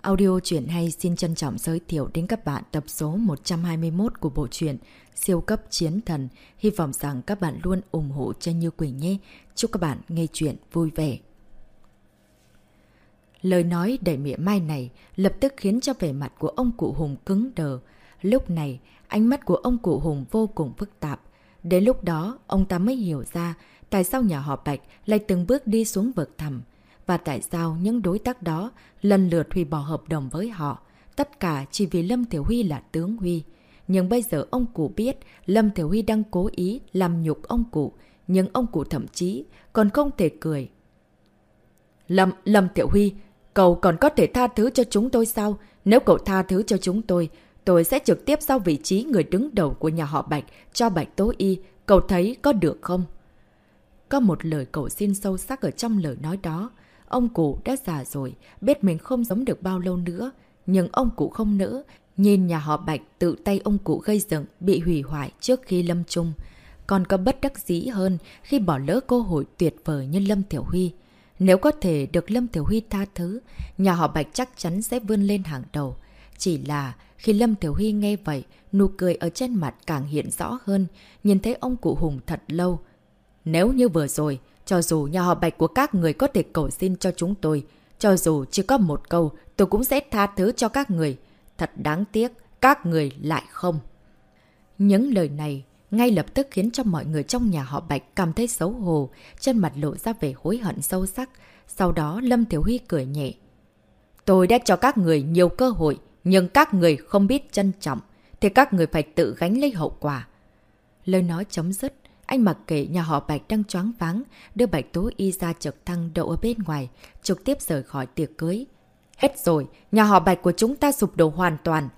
Audio truyện hay xin trân trọng giới thiệu đến các bạn tập số 121 của bộ truyện Siêu cấp chiến thần. Hy vọng rằng các bạn luôn ủng hộ cho Như Quỳnh nhé. Chúc các bạn nghe truyện vui vẻ. Lời nói đầy mỉa mai này lập tức khiến cho vẻ mặt của ông cụ Hùng cứng đờ. Lúc này, ánh mắt của ông cụ Hùng vô cùng phức tạp. Đến lúc đó, ông ta mới hiểu ra tại sao nhà họ Bạch lại từng bước đi xuống vực thẳm. Và tại sao những đối tác đó lần lượt hủy bỏ hợp đồng với họ? Tất cả chỉ vì Lâm Thiểu Huy là tướng Huy. Nhưng bây giờ ông cụ biết Lâm Thiểu Huy đang cố ý làm nhục ông cụ. Nhưng ông cụ thậm chí còn không thể cười. Lâm, Lâm Tiểu Huy, cậu còn có thể tha thứ cho chúng tôi sao? Nếu cậu tha thứ cho chúng tôi, tôi sẽ trực tiếp giao vị trí người đứng đầu của nhà họ Bạch cho Bạch Tố Y. Cậu thấy có được không? Có một lời cầu xin sâu sắc ở trong lời nói đó. Ông cụ đã già rồi, biết mình không sống được bao lâu nữa. Nhưng ông cụ không nỡ, nhìn nhà họ Bạch tự tay ông cụ gây dựng bị hủy hoại trước khi lâm chung. Còn có bất đắc dĩ hơn khi bỏ lỡ cơ hội tuyệt vời như Lâm Tiểu Huy. Nếu có thể được Lâm Tiểu Huy tha thứ, nhà họ Bạch chắc chắn sẽ vươn lên hàng đầu. Chỉ là khi Lâm Tiểu Huy nghe vậy, nụ cười ở trên mặt càng hiện rõ hơn, nhìn thấy ông cụ Hùng thật lâu. Nếu như vừa rồi, cho dù nhà họ Bạch của các người có thể cầu xin cho chúng tôi, cho dù chỉ có một câu, tôi cũng sẽ tha thứ cho các người. Thật đáng tiếc, các người lại không. Những lời này ngay lập tức khiến cho mọi người trong nhà họ Bạch cảm thấy xấu hổ, chân mặt lộ ra vẻ hối hận sâu sắc. Sau đó Lâm Thiếu Huy cười nhẹ. Tôi đã cho các người nhiều cơ hội, nhưng các người không biết trân trọng, thì các người phải tự gánh lấy hậu quả. Lời nói chấm dứt, anh mặc kệ nhà họ Bạch đang choáng váng, đưa Bạch Tố Y ra trực thăng đậu ở bên ngoài, trực tiếp rời khỏi tiệc cưới. Hết rồi, nhà họ Bạch của chúng ta sụp đổ hoàn toàn.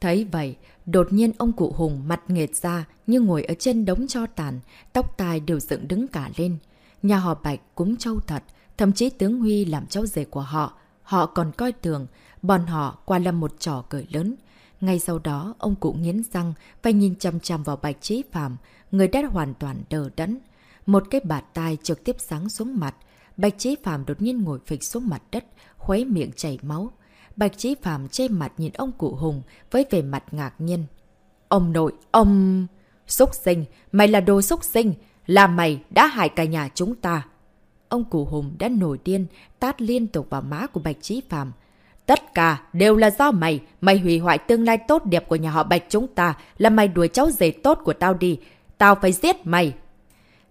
Thấy vậy, đột nhiên ông cụ Hùng mặt nghệt ra như ngồi ở trên đống cho tàn, tóc tai đều dựng đứng cả lên. Nhà họ Bạch cũng trâu thật, thậm chí tướng Huy làm cháu rể của họ. Họ còn coi thường, bọn họ qua là một trò cười lớn. Ngay sau đó, ông cụ nghiến răng và nhìn chăm chăm vào Bạch Trí Phạm, người đã hoàn toàn đờ đẫn. Một cái bạt tai trực tiếp sáng xuống mặt. Bạch Trí Phạm đột nhiên ngồi phịch xuống mặt đất, khuấy miệng chảy máu. Bạch Trí Phạm che mặt nhìn ông cụ Hùng với vẻ mặt ngạc nhiên. Ông nội, ông... Xúc sinh, mày là đồ xúc sinh, là mày đã hại cả nhà chúng ta. Ông cụ Hùng đã nổi điên, tát liên tục vào má của Bạch Trí Phạm. Tất cả đều là do mày, mày hủy hoại tương lai tốt đẹp của nhà họ Bạch chúng ta, là mày đuổi cháu rể tốt của tao đi, tao phải giết mày.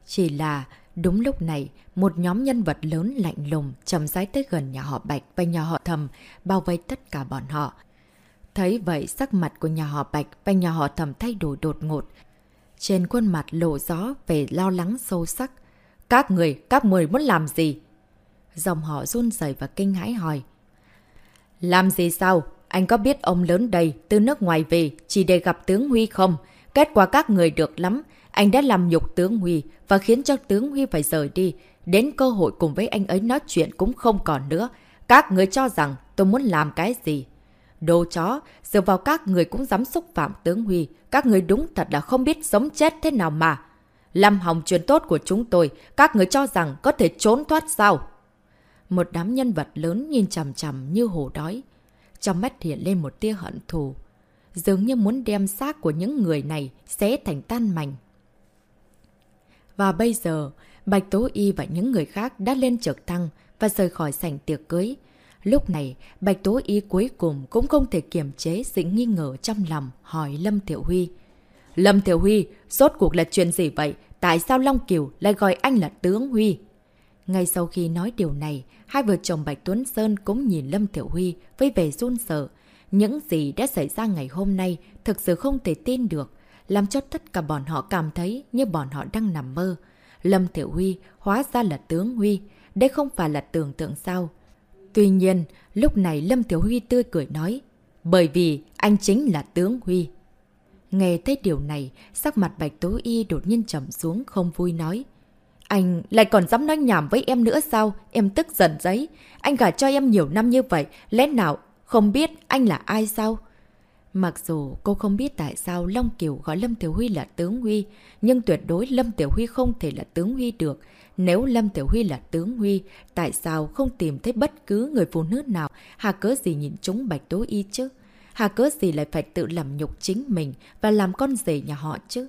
Chỉ là đúng lúc này, một nhóm nhân vật lớn lạnh lùng chầm rái tới gần nhà họ Bạch và nhà họ Thầm, bao vây tất cả bọn họ. Thấy vậy sắc mặt của nhà họ Bạch và nhà họ Thầm thay đổi đột ngột. Trên khuôn mặt lộ gió về lo lắng sâu sắc. Các người, các người muốn làm gì? Dòng họ run rẩy và kinh hãi hỏi. Làm gì sao? Anh có biết ông lớn đây từ nước ngoài về chỉ để gặp tướng Huy không? Kết quả các người được lắm. Anh đã làm nhục tướng Huy và khiến cho tướng Huy phải rời đi. Đến cơ hội cùng với anh ấy nói chuyện cũng không còn nữa. Các người cho rằng tôi muốn làm cái gì? Đồ chó, dựa vào các người cũng dám xúc phạm tướng Huy. Các người đúng thật là không biết sống chết thế nào mà. Làm hỏng chuyện tốt của chúng tôi, các người cho rằng có thể trốn thoát sao? Một đám nhân vật lớn nhìn chằm chằm như hổ đói. Trong mắt hiện lên một tia hận thù. Dường như muốn đem xác của những người này xé thành tan mảnh. Và bây giờ, Bạch Tố Y và những người khác đã lên trực thăng và rời khỏi sảnh tiệc cưới. Lúc này, Bạch Tố Y cuối cùng cũng không thể kiềm chế sự nghi ngờ trong lòng hỏi Lâm Tiểu Huy. Lâm Tiểu Huy, rốt cuộc là chuyện gì vậy? Tại sao Long Kiều lại gọi anh là Tướng Huy? Ngay sau khi nói điều này, hai vợ chồng Bạch Tuấn Sơn cũng nhìn Lâm Tiểu Huy với vẻ run sợ. Những gì đã xảy ra ngày hôm nay thực sự không thể tin được, làm cho tất cả bọn họ cảm thấy như bọn họ đang nằm mơ. Lâm Tiểu Huy hóa ra là tướng Huy, đây không phải là tưởng tượng sao. Tuy nhiên, lúc này Lâm Tiểu Huy tươi cười nói, bởi vì anh chính là tướng Huy. Nghe thấy điều này, sắc mặt Bạch Tố Y đột nhiên trầm xuống không vui nói. Anh lại còn dám nói nhảm với em nữa sao? Em tức giận giấy. Anh gả cho em nhiều năm như vậy, lẽ nào không biết anh là ai sao? Mặc dù cô không biết tại sao Long Kiều gọi Lâm Tiểu Huy là tướng Huy, nhưng tuyệt đối Lâm Tiểu Huy không thể là tướng Huy được. Nếu Lâm Tiểu Huy là tướng Huy, tại sao không tìm thấy bất cứ người phụ nữ nào hà cớ gì nhìn chúng Bạch Tố Y chứ? Hà cớ gì lại phải tự làm nhục chính mình và làm con rể nhà họ chứ?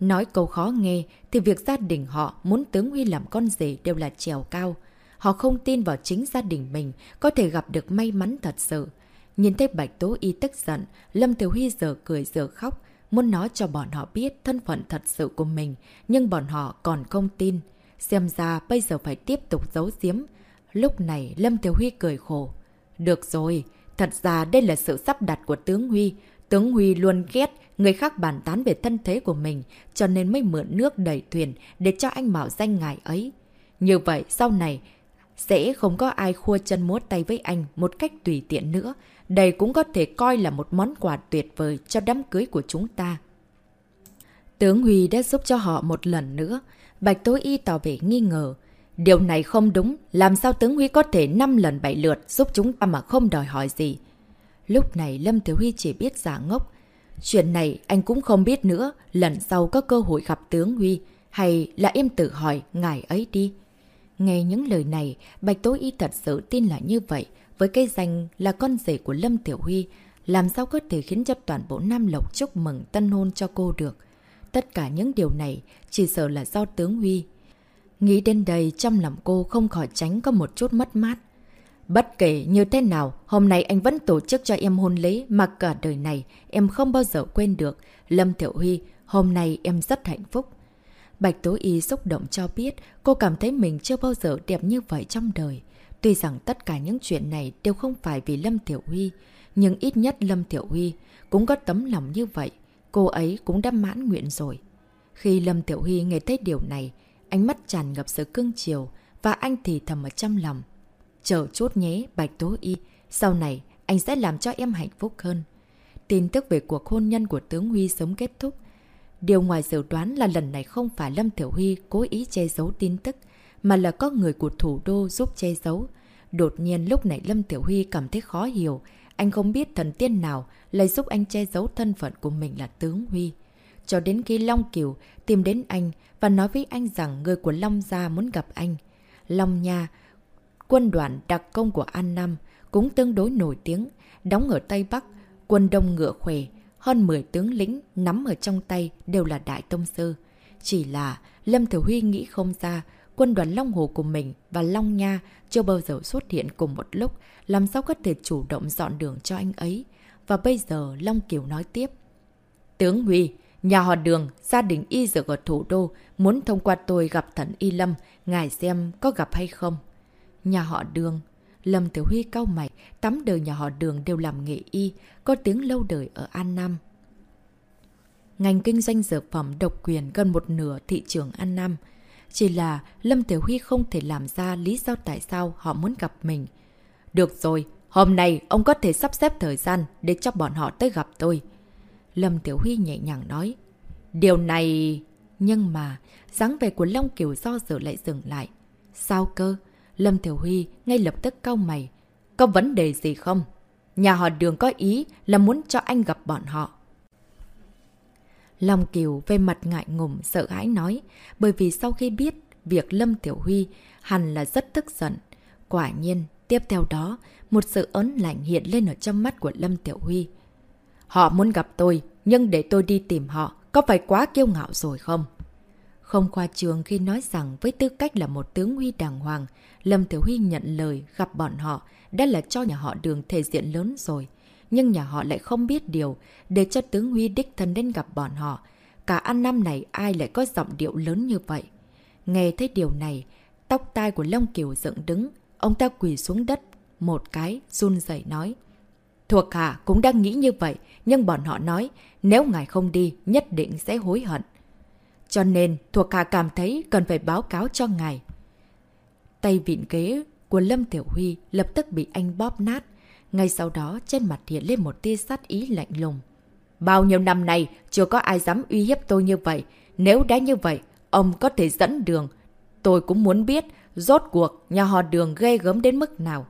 Nói câu khó nghe thì việc gia đình họ muốn tướng Huy làm con rể đều là trèo cao. Họ không tin vào chính gia đình mình có thể gặp được may mắn thật sự. Nhìn thấy Bạch Tố Y tức giận, Lâm Tiểu Huy giờ cười giờ khóc, muốn nói cho bọn họ biết thân phận thật sự của mình, nhưng bọn họ còn không tin. Xem ra bây giờ phải tiếp tục giấu giếm. Lúc này Lâm Tiểu Huy cười khổ. Được rồi, thật ra đây là sự sắp đặt của tướng Huy. Tướng Huy luôn ghét người khác bàn tán về thân thế của mình, cho nên mới mượn nước đẩy thuyền để cho anh mạo danh ngài ấy. Như vậy, sau này, sẽ không có ai khua chân múa tay với anh một cách tùy tiện nữa. Đây cũng có thể coi là một món quà tuyệt vời cho đám cưới của chúng ta. Tướng Huy đã giúp cho họ một lần nữa. Bạch tối Y tỏ vẻ nghi ngờ. Điều này không đúng, làm sao tướng Huy có thể 5 lần 7 lượt giúp chúng ta mà không đòi hỏi gì. Lúc này Lâm Thiếu Huy chỉ biết giả ngốc. Chuyện này anh cũng không biết nữa, lần sau có cơ hội gặp tướng Huy, hay là em tự hỏi ngài ấy đi. Nghe những lời này, Bạch tối Y thật sự tin là như vậy, với cái danh là con rể của Lâm Tiểu Huy, làm sao có thể khiến cho toàn bộ Nam Lộc chúc mừng tân hôn cho cô được. Tất cả những điều này chỉ sợ là do tướng Huy. Nghĩ đến đây trong lòng cô không khỏi tránh có một chút mất mát. Bất kể như thế nào, hôm nay anh vẫn tổ chức cho em hôn lễ mà cả đời này em không bao giờ quên được. Lâm Thiệu Huy, hôm nay em rất hạnh phúc. Bạch Tố Y xúc động cho biết cô cảm thấy mình chưa bao giờ đẹp như vậy trong đời. Tuy rằng tất cả những chuyện này đều không phải vì Lâm Tiểu Huy, nhưng ít nhất Lâm Tiểu Huy cũng có tấm lòng như vậy. Cô ấy cũng đã mãn nguyện rồi. Khi Lâm Tiểu Huy nghe thấy điều này, ánh mắt tràn ngập sự cưng chiều và anh thì thầm ở trong lòng. Chờ chút nhé, Bạch Tố Y, sau này anh sẽ làm cho em hạnh phúc hơn. Tin tức về cuộc hôn nhân của tướng Huy sớm kết thúc. Điều ngoài dự đoán là lần này không phải Lâm Tiểu Huy cố ý che giấu tin tức, mà là có người của thủ đô giúp che giấu. Đột nhiên lúc này Lâm Tiểu Huy cảm thấy khó hiểu, anh không biết thần tiên nào lại giúp anh che giấu thân phận của mình là tướng Huy. Cho đến khi Long Kiều tìm đến anh và nói với anh rằng người của Long Gia muốn gặp anh. Long Nha, quân đoàn đặc công của An Nam, cũng tương đối nổi tiếng, đóng ở Tây Bắc, quân đông ngựa khỏe, hơn 10 tướng lĩnh nắm ở trong tay đều là Đại Tông Sư. Chỉ là Lâm Thiểu Huy nghĩ không ra, quân đoàn Long Hồ của mình và Long Nha chưa bao giờ xuất hiện cùng một lúc, làm sao có thể chủ động dọn đường cho anh ấy. Và bây giờ Long Kiều nói tiếp. Tướng Huy, nhà họ đường, gia đình y dược ở thủ đô, muốn thông qua tôi gặp thần Y Lâm, ngài xem có gặp hay không. Nhà họ đường, Lâm Tiểu Huy cao mày, tắm đời nhà họ đường đều làm nghệ y, có tiếng lâu đời ở An Nam. Ngành kinh doanh dược phẩm độc quyền gần một nửa thị trường An Nam. Chỉ là Lâm Tiểu Huy không thể làm ra lý do tại sao họ muốn gặp mình. Được rồi, hôm nay ông có thể sắp xếp thời gian để cho bọn họ tới gặp tôi. Lâm Tiểu Huy nhẹ nhàng nói. Điều này... Nhưng mà, dáng vẻ của Long Kiều do dự lại dừng lại. Sao cơ? Lâm Tiểu Huy ngay lập tức cau mày. Có vấn đề gì không? Nhà họ đường có ý là muốn cho anh gặp bọn họ. Long Kiều về mặt ngại ngùng sợ hãi nói, bởi vì sau khi biết việc Lâm Tiểu Huy hẳn là rất tức giận. Quả nhiên, tiếp theo đó, một sự ớn lạnh hiện lên ở trong mắt của Lâm Tiểu Huy. Họ muốn gặp tôi, nhưng để tôi đi tìm họ, có phải quá kiêu ngạo rồi không? Không qua trường khi nói rằng với tư cách là một tướng huy đàng hoàng, Lâm Tiểu Huy nhận lời gặp bọn họ đã là cho nhà họ đường thể diện lớn rồi. Nhưng nhà họ lại không biết điều, để cho tướng Huy đích thân đến gặp bọn họ. Cả ăn năm này ai lại có giọng điệu lớn như vậy? Nghe thấy điều này, tóc tai của Long Kiều dựng đứng, ông ta quỳ xuống đất, một cái, run rẩy nói. Thuộc hạ cũng đang nghĩ như vậy, nhưng bọn họ nói, nếu ngài không đi, nhất định sẽ hối hận. Cho nên, thuộc hạ cảm thấy cần phải báo cáo cho ngài. Tay vịn ghế của Lâm Tiểu Huy lập tức bị anh bóp nát. Ngay sau đó, trên mặt hiện lên một tia sát ý lạnh lùng. Bao nhiêu năm nay, chưa có ai dám uy hiếp tôi như vậy. Nếu đã như vậy, ông có thể dẫn đường. Tôi cũng muốn biết, rốt cuộc, nhà họ đường ghê gớm đến mức nào.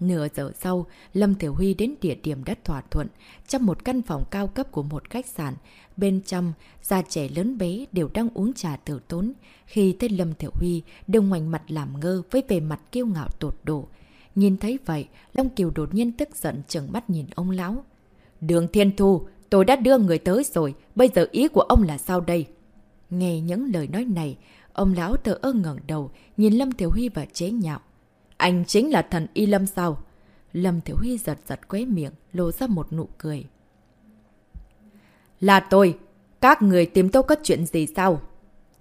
Nửa giờ sau, Lâm Thiểu Huy đến địa điểm đất thỏa thuận, trong một căn phòng cao cấp của một khách sạn. Bên trong, già trẻ lớn bé đều đang uống trà tử tốn. Khi thấy Lâm Thiểu Huy, đều ngoảnh mặt làm ngơ với vẻ mặt kiêu ngạo tột độ. Nhìn thấy vậy, Long Kiều đột nhiên tức giận trừng mắt nhìn ông lão. Đường Thiên Thu, tôi đã đưa người tới rồi, bây giờ ý của ông là sao đây? Nghe những lời nói này, ông lão tờ ơ ngẩng đầu, nhìn Lâm Tiểu Huy và chế nhạo. Anh chính là thần Y Lâm sao? Lâm Tiểu Huy giật giật quế miệng, lộ ra một nụ cười. Là tôi! Các người tìm tôi có chuyện gì sao?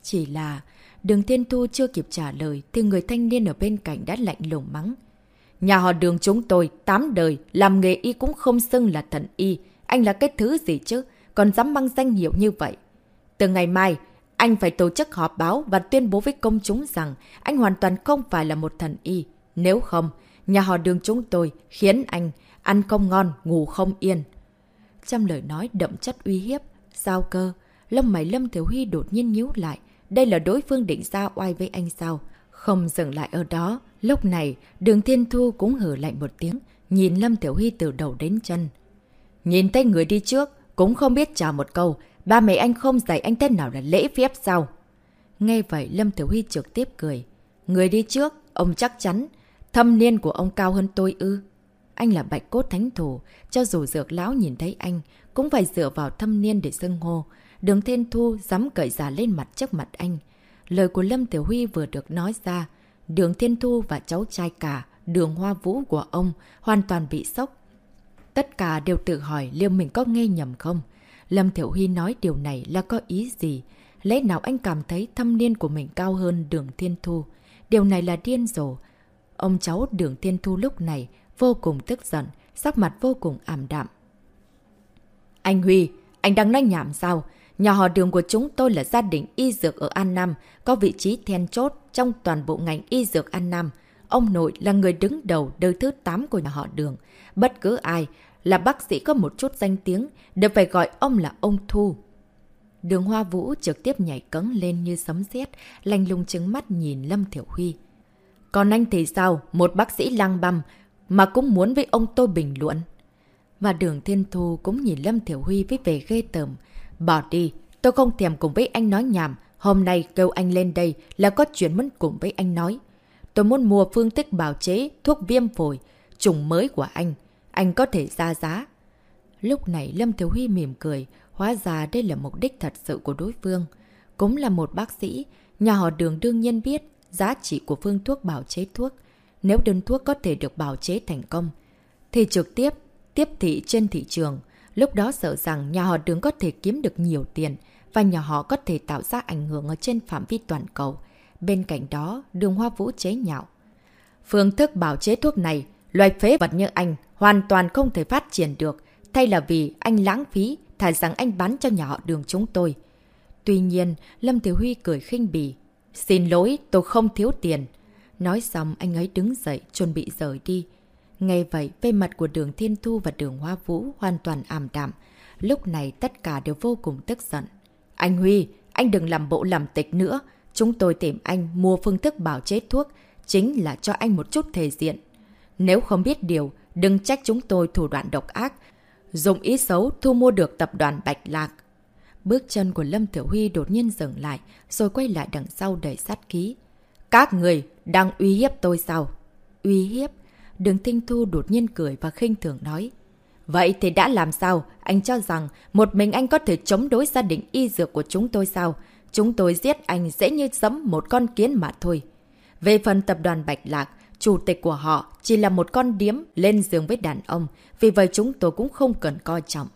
Chỉ là... Đường Thiên Thu chưa kịp trả lời thì người thanh niên ở bên cạnh đã lạnh lùng mắng. Nhà họ đường chúng tôi, tám đời, làm nghề y cũng không xưng là thần y. Anh là cái thứ gì chứ? Còn dám mang danh hiệu như vậy. Từ ngày mai, anh phải tổ chức họp báo và tuyên bố với công chúng rằng anh hoàn toàn không phải là một thần y. Nếu không, nhà họ đường chúng tôi khiến anh ăn không ngon, ngủ không yên. Trong lời nói đậm chất uy hiếp, sao cơ, lông mày Lâm Thiếu Huy đột nhiên nhíu lại. Đây là đối phương định ra oai với anh sao? Không dừng lại ở đó, lúc này đường Thiên Thu cũng hử lạnh một tiếng, nhìn Lâm Tiểu Huy từ đầu đến chân. Nhìn tay người đi trước, cũng không biết chào một câu, ba mẹ anh không dạy anh tên nào là lễ phép sao? Nghe vậy Lâm Tiểu Huy trực tiếp cười. Người đi trước, ông chắc chắn Thâm niên của ông cao hơn tôi ư. Anh là bạch cốt thánh thủ, cho dù dược lão nhìn thấy anh, cũng phải dựa vào thâm niên để xưng hô. Đường Thiên Thu dám cởi giả lên mặt trước mặt anh. Lời của Lâm Tiểu Huy vừa được nói ra, đường Thiên Thu và cháu trai cả, đường hoa vũ của ông, hoàn toàn bị sốc. Tất cả đều tự hỏi liệu mình có nghe nhầm không? Lâm Thiểu Huy nói điều này là có ý gì? Lẽ nào anh cảm thấy thâm niên của mình cao hơn đường Thiên Thu? Điều này là điên rồ. Ông cháu Đường Thiên Thu lúc này vô cùng tức giận, sắc mặt vô cùng ảm đạm. Anh Huy, anh đang nói nhảm sao? Nhà họ đường của chúng tôi là gia đình y dược ở An Nam, có vị trí then chốt trong toàn bộ ngành y dược An Nam. Ông nội là người đứng đầu đời thứ 8 của nhà họ đường. Bất cứ ai là bác sĩ có một chút danh tiếng đều phải gọi ông là ông Thu. Đường Hoa Vũ trực tiếp nhảy cấn lên như sấm sét, lanh lung trứng mắt nhìn Lâm Thiểu Huy. Còn anh thì sao? Một bác sĩ lang băm mà cũng muốn với ông tôi bình luận. Và đường Thiên Thu cũng nhìn Lâm Thiểu Huy với vẻ ghê tởm. Bỏ đi, tôi không thèm cùng với anh nói nhảm. Hôm nay kêu anh lên đây là có chuyện muốn cùng với anh nói. Tôi muốn mua phương tích bào chế thuốc viêm phổi, chủng mới của anh. Anh có thể ra giá. Lúc này Lâm Thiếu Huy mỉm cười, hóa ra đây là mục đích thật sự của đối phương. Cũng là một bác sĩ, nhà họ đường đương nhiên biết giá trị của phương thuốc bào chế thuốc. Nếu đơn thuốc có thể được bào chế thành công, thì trực tiếp tiếp thị trên thị trường. Lúc đó sợ rằng nhà họ đường có thể kiếm được nhiều tiền và nhà họ có thể tạo ra ảnh hưởng ở trên phạm vi toàn cầu. Bên cạnh đó, đường hoa vũ chế nhạo. Phương thức bào chế thuốc này, loài phế vật như anh hoàn toàn không thể phát triển được, thay là vì anh lãng phí, thải rằng anh bán cho nhà họ đường chúng tôi. Tuy nhiên, Lâm Thiếu Huy cười khinh bỉ, Xin lỗi, tôi không thiếu tiền. Nói xong, anh ấy đứng dậy, chuẩn bị rời đi. Nghe vậy, về mặt của đường Thiên Thu và đường Hoa Vũ hoàn toàn ảm đạm. Lúc này tất cả đều vô cùng tức giận. Anh Huy, anh đừng làm bộ làm tịch nữa. Chúng tôi tìm anh mua phương thức bảo chế thuốc, chính là cho anh một chút thể diện. Nếu không biết điều, đừng trách chúng tôi thủ đoạn độc ác, dùng ý xấu thu mua được tập đoàn Bạch Lạc. Bước chân của Lâm Tiểu Huy đột nhiên dừng lại, rồi quay lại đằng sau đầy sát ký. Các người đang uy hiếp tôi sao? Uy hiếp? Đường Tinh Thu đột nhiên cười và khinh thường nói. Vậy thì đã làm sao? Anh cho rằng một mình anh có thể chống đối gia đình y dược của chúng tôi sao? Chúng tôi giết anh dễ như giấm một con kiến mà thôi. Về phần tập đoàn Bạch Lạc, chủ tịch của họ chỉ là một con điếm lên giường với đàn ông, vì vậy chúng tôi cũng không cần coi trọng.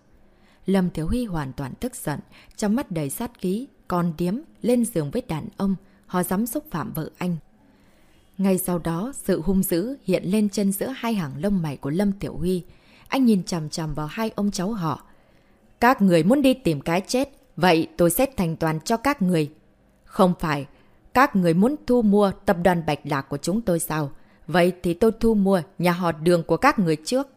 Lâm Thiếu Huy hoàn toàn tức giận, trong mắt đầy sát ký, con điếm, lên giường với đàn ông, họ dám xúc phạm vợ anh. Ngay sau đó, sự hung dữ hiện lên chân giữa hai hàng lông mày của Lâm Tiểu Huy. Anh nhìn chằm chằm vào hai ông cháu họ. Các người muốn đi tìm cái chết, vậy tôi sẽ thành toàn cho các người. Không phải, các người muốn thu mua tập đoàn Bạch Lạc của chúng tôi sao? Vậy thì tôi thu mua nhà họ đường của các người trước.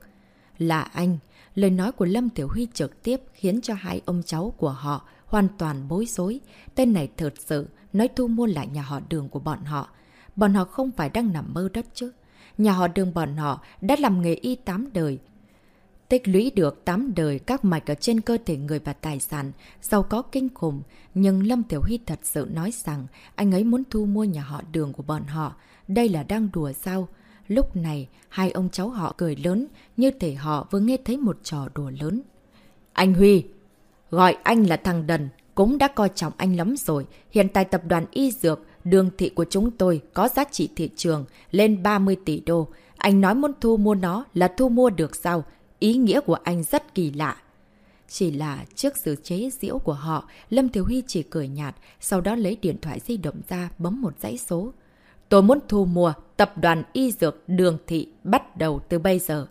Là anh, Lời nói của Lâm Tiểu Huy trực tiếp khiến cho hai ông cháu của họ hoàn toàn bối rối. Tên này thật sự nói thu mua lại nhà họ đường của bọn họ. Bọn họ không phải đang nằm mơ đất chứ. nhà họ đường bọn họ đã làm nghề y tám đời. Tích lũy được 8 đời các mạch ở trên cơ thể người và tài sản, giàu có kinh khủng. Nhưng Lâm Tiểu Huy thật sự nói rằng anh ấy muốn thu mua nhà họ đường của bọn họ. Đây là đang đùa sao? Lúc này, hai ông cháu họ cười lớn, như thể họ vừa nghe thấy một trò đùa lớn. Anh Huy! Gọi anh là thằng Đần, cũng đã coi trọng anh lắm rồi. Hiện tại tập đoàn Y Dược, đường thị của chúng tôi có giá trị thị trường lên 30 tỷ đô. Anh nói muốn thu mua nó là thu mua được sao? Ý nghĩa của anh rất kỳ lạ. Chỉ là trước sự chế giễu của họ, Lâm Thiếu Huy chỉ cười nhạt, sau đó lấy điện thoại di động ra bấm một dãy số. Tôi muốn thu mua tập đoàn y dược đường thị bắt đầu từ bây giờ.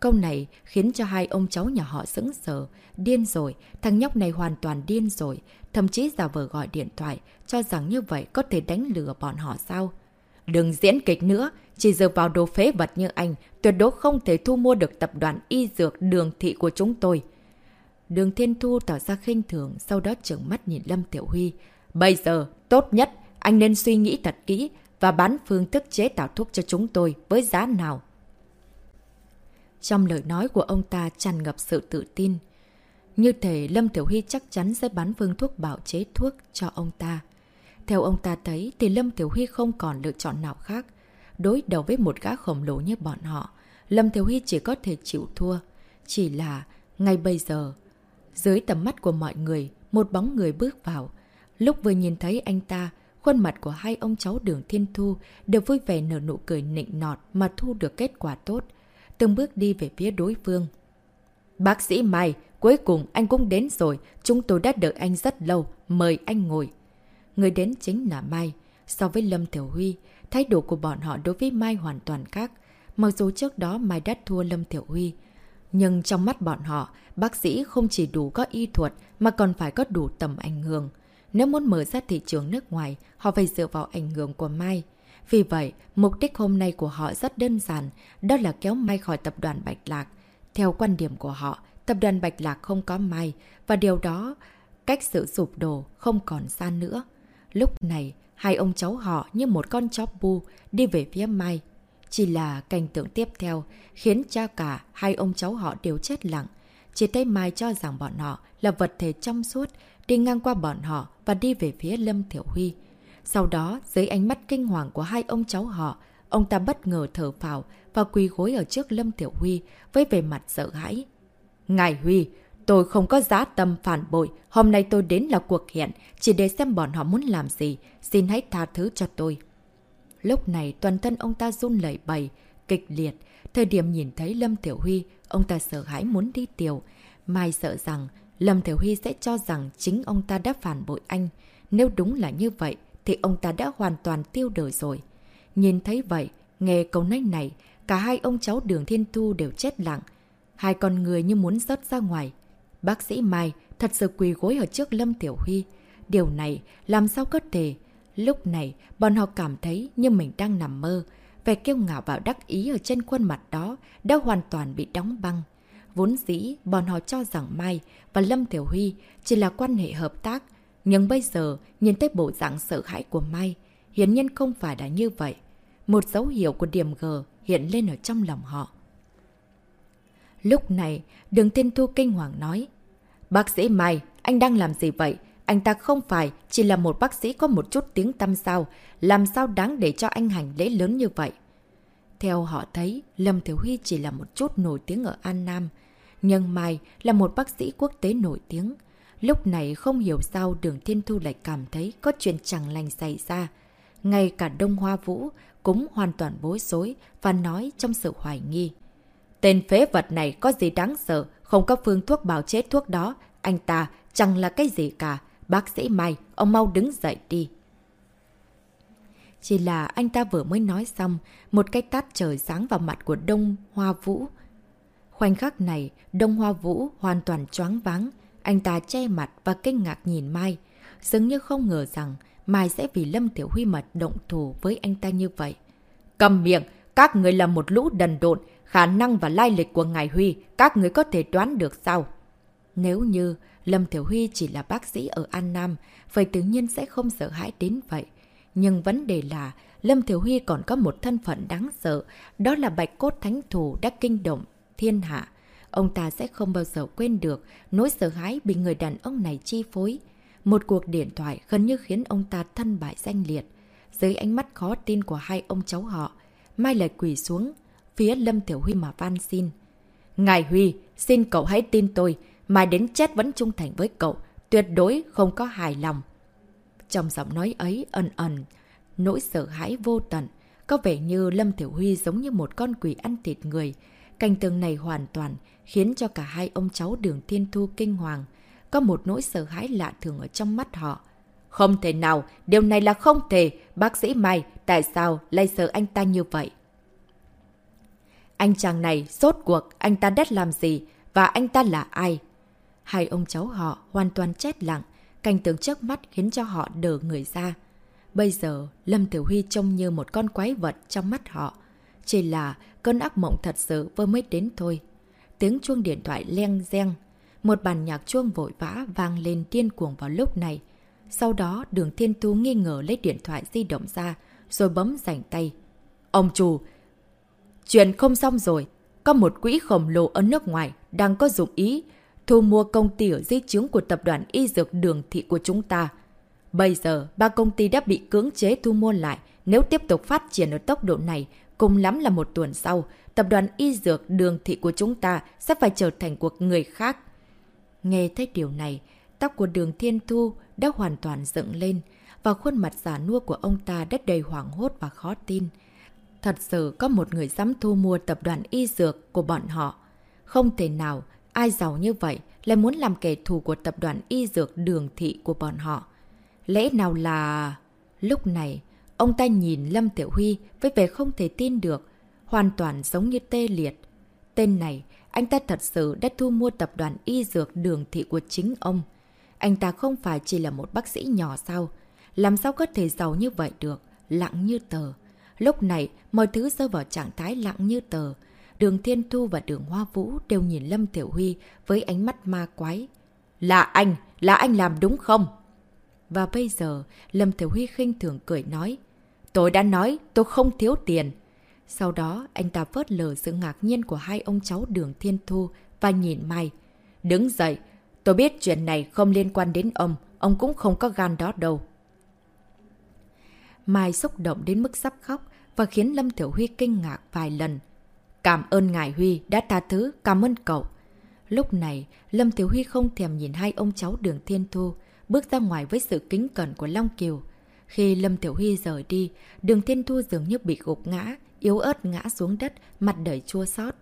Câu này khiến cho hai ông cháu nhà họ sững sờ. Điên rồi, thằng nhóc này hoàn toàn điên rồi. Thậm chí giả vờ gọi điện thoại, cho rằng như vậy có thể đánh lừa bọn họ sao? Đừng diễn kịch nữa, chỉ dựa vào đồ phế vật như anh, tuyệt đối không thể thu mua được tập đoàn y dược đường thị của chúng tôi. Đường Thiên Thu tỏ ra khinh thường, sau đó trợn mắt nhìn Lâm Tiểu Huy. Bây giờ, tốt nhất, anh nên suy nghĩ thật kỹ và bán phương thức chế tạo thuốc cho chúng tôi với giá nào. Trong lời nói của ông ta tràn ngập sự tự tin. Như thể Lâm Tiểu Huy chắc chắn sẽ bán phương thuốc bảo chế thuốc cho ông ta. Theo ông ta thấy thì Lâm Tiểu Huy không còn lựa chọn nào khác. Đối đầu với một gã khổng lồ như bọn họ, Lâm Thiếu Huy chỉ có thể chịu thua. Chỉ là, ngay bây giờ, dưới tầm mắt của mọi người, một bóng người bước vào. Lúc vừa nhìn thấy anh ta, khuôn mặt của hai ông cháu đường Thiên Thu đều vui vẻ nở nụ cười nịnh nọt mà thu được kết quả tốt. Từng bước đi về phía đối phương. Bác sĩ Mai, cuối cùng anh cũng đến rồi. Chúng tôi đã đợi anh rất lâu. Mời anh ngồi. Người đến chính là Mai. So với Lâm Thiểu Huy, thái độ của bọn họ đối với Mai hoàn toàn khác. Mặc dù trước đó Mai đã thua Lâm Thiểu Huy. Nhưng trong mắt bọn họ, bác sĩ không chỉ đủ có y thuật mà còn phải có đủ tầm ảnh hưởng. Nếu muốn mở ra thị trường nước ngoài, họ phải dựa vào ảnh hưởng của Mai. Vì vậy, mục đích hôm nay của họ rất đơn giản, đó là kéo Mai khỏi tập đoàn Bạch Lạc. Theo quan điểm của họ, tập đoàn Bạch Lạc không có Mai, và điều đó cách sự sụp đổ không còn xa nữa. Lúc này, hai ông cháu họ như một con chó bu đi về phía Mai. Chỉ là cảnh tượng tiếp theo khiến cha cả hai ông cháu họ đều chết lặng. Chỉ thấy Mai cho rằng bọn họ là vật thể trong suốt, đi ngang qua bọn họ và đi về phía Lâm Thiểu Huy. Sau đó, dưới ánh mắt kinh hoàng của hai ông cháu họ, ông ta bất ngờ thở phào và quỳ gối ở trước Lâm Tiểu Huy với vẻ mặt sợ hãi. Ngài Huy, tôi không có giá tâm phản bội, hôm nay tôi đến là cuộc hẹn, chỉ để xem bọn họ muốn làm gì, xin hãy tha thứ cho tôi. Lúc này toàn thân ông ta run lẩy bầy, kịch liệt, thời điểm nhìn thấy Lâm Tiểu Huy, ông ta sợ hãi muốn đi tiểu. Mai sợ rằng Lâm Thiểu Huy sẽ cho rằng chính ông ta đã phản bội anh. Nếu đúng là như vậy, thì ông ta đã hoàn toàn tiêu đời rồi. Nhìn thấy vậy, nghe câu nói này, cả hai ông cháu đường thiên thu đều chết lặng. Hai con người như muốn rớt ra ngoài. Bác sĩ Mai thật sự quỳ gối ở trước Lâm Tiểu Huy. Điều này làm sao có thể? Lúc này, bọn họ cảm thấy như mình đang nằm mơ. Vẻ kiêu ngạo và đắc ý ở trên khuôn mặt đó đã hoàn toàn bị đóng băng. Vốn dĩ, bọn họ cho rằng Mai và Lâm Tiểu Huy chỉ là quan hệ hợp tác. Nhưng bây giờ, nhìn thấy bộ dạng sợ hãi của Mai, hiển nhiên không phải là như vậy. Một dấu hiệu của điểm G hiện lên ở trong lòng họ. Lúc này, đường thiên thu kinh hoàng nói. Bác sĩ Mai, anh đang làm gì vậy? Anh ta không phải chỉ là một bác sĩ có một chút tiếng tâm sao. Làm sao đáng để cho anh hành lễ lớn như vậy? Theo họ thấy, Lâm Thiếu Huy chỉ là một chút nổi tiếng ở An Nam. Nhưng Mai là một bác sĩ quốc tế nổi tiếng. Lúc này không hiểu sao đường Thiên Thu lại cảm thấy có chuyện chẳng lành xảy ra. Ngay cả Đông Hoa Vũ cũng hoàn toàn bối rối và nói trong sự hoài nghi. Tên phế vật này có gì đáng sợ, không có phương thuốc bào chế thuốc đó, anh ta chẳng là cái gì cả. Bác sĩ Mai, ông mau đứng dậy đi. Chỉ là anh ta vừa mới nói xong, một cái tát trời sáng vào mặt của Đông Hoa Vũ. Khoảnh khắc này, Đông Hoa Vũ hoàn toàn choáng váng. Anh ta che mặt và kinh ngạc nhìn Mai. Dường như không ngờ rằng Mai sẽ vì Lâm Tiểu Huy mật động thủ với anh ta như vậy. Cầm miệng! Các người là một lũ đần độn, khả năng và lai lịch của Ngài Huy, các người có thể đoán được sao? Nếu như Lâm Tiểu Huy chỉ là bác sĩ ở An Nam, vậy tự nhiên sẽ không sợ hãi đến vậy. Nhưng vấn đề là Lâm Thiểu Huy còn có một thân phận đáng sợ, đó là bạch cốt thánh thủ đã kinh động thiên hạ. Ông ta sẽ không bao giờ quên được nỗi sợ hãi bị người đàn ông này chi phối. Một cuộc điện thoại gần như khiến ông ta thân bại danh liệt. Dưới ánh mắt khó tin của hai ông cháu họ, Mai lại quỷ xuống, phía Lâm Tiểu Huy mà van xin. Ngài Huy, xin cậu hãy tin tôi, Mai đến chết vẫn trung thành với cậu, tuyệt đối không có hài lòng. Trong giọng nói ấy ẩn ẩn, nỗi sợ hãi vô tận, có vẻ như Lâm Tiểu Huy giống như một con quỷ ăn thịt người. Cảnh tượng này hoàn toàn khiến cho cả hai ông cháu đường thiên thu kinh hoàng. Có một nỗi sợ hãi lạ thường ở trong mắt họ. Không thể nào, điều này là không thể. Bác sĩ Mai, tại sao lại sợ anh ta như vậy? Anh chàng này, sốt cuộc, anh ta đét làm gì? Và anh ta là ai? Hai ông cháu họ hoàn toàn chết lặng. Cảnh tượng trước mắt khiến cho họ đờ người ra. Bây giờ, Lâm Tiểu Huy trông như một con quái vật trong mắt họ. Chỉ là cơn ác mộng thật sự vừa mới đến thôi. Tiếng chuông điện thoại leng reng. Một bàn nhạc chuông vội vã vang lên điên cuồng vào lúc này. Sau đó đường thiên tú nghi ngờ lấy điện thoại di động ra, rồi bấm rảnh tay. Ông chủ, chuyện không xong rồi. Có một quỹ khổng lồ ở nước ngoài đang có dụng ý thu mua công ty ở dưới chướng của tập đoàn y dược đường thị của chúng ta. Bây giờ, ba công ty đã bị cưỡng chế thu mua lại. Nếu tiếp tục phát triển ở tốc độ này, cùng lắm là một tuần sau, tập đoàn y dược đường thị của chúng ta sẽ phải trở thành cuộc người khác. Nghe thấy điều này, tóc của đường thiên thu đã hoàn toàn dựng lên, và khuôn mặt giả nua của ông ta đã đầy hoảng hốt và khó tin. Thật sự có một người dám thu mua tập đoàn y dược của bọn họ. Không thể nào, ai giàu như vậy lại muốn làm kẻ thù của tập đoàn y dược đường thị của bọn họ. Lẽ nào là... Lúc này, ông ta nhìn Lâm Tiểu Huy với vẻ không thể tin được, hoàn toàn giống như tê liệt. Tên này, anh ta thật sự đã thu mua tập đoàn y dược đường thị của chính ông. Anh ta không phải chỉ là một bác sĩ nhỏ sao? Làm sao có thể giàu như vậy được? Lặng như tờ. Lúc này, mọi thứ rơi vào trạng thái lặng như tờ. Đường Thiên Thu và đường Hoa Vũ đều nhìn Lâm Tiểu Huy với ánh mắt ma quái. Là anh! Là anh làm đúng không? Và bây giờ, Lâm Tiểu Huy khinh thường cười nói. Tôi đã nói, tôi không thiếu tiền. Sau đó, anh ta vớt lờ sự ngạc nhiên của hai ông cháu đường Thiên Thu và nhìn Mai. Đứng dậy, tôi biết chuyện này không liên quan đến ông, ông cũng không có gan đó đâu. Mai xúc động đến mức sắp khóc và khiến Lâm Tiểu Huy kinh ngạc vài lần. Cảm ơn Ngài Huy đã tha thứ, cảm ơn cậu. Lúc này, Lâm Tiểu Huy không thèm nhìn hai ông cháu đường Thiên Thu, bước ra ngoài với sự kính cẩn của Long Kiều. Khi Lâm Tiểu Huy rời đi, đường Thiên Thu dường như bị gục ngã, yếu ớt ngã xuống đất, mặt đầy chua xót.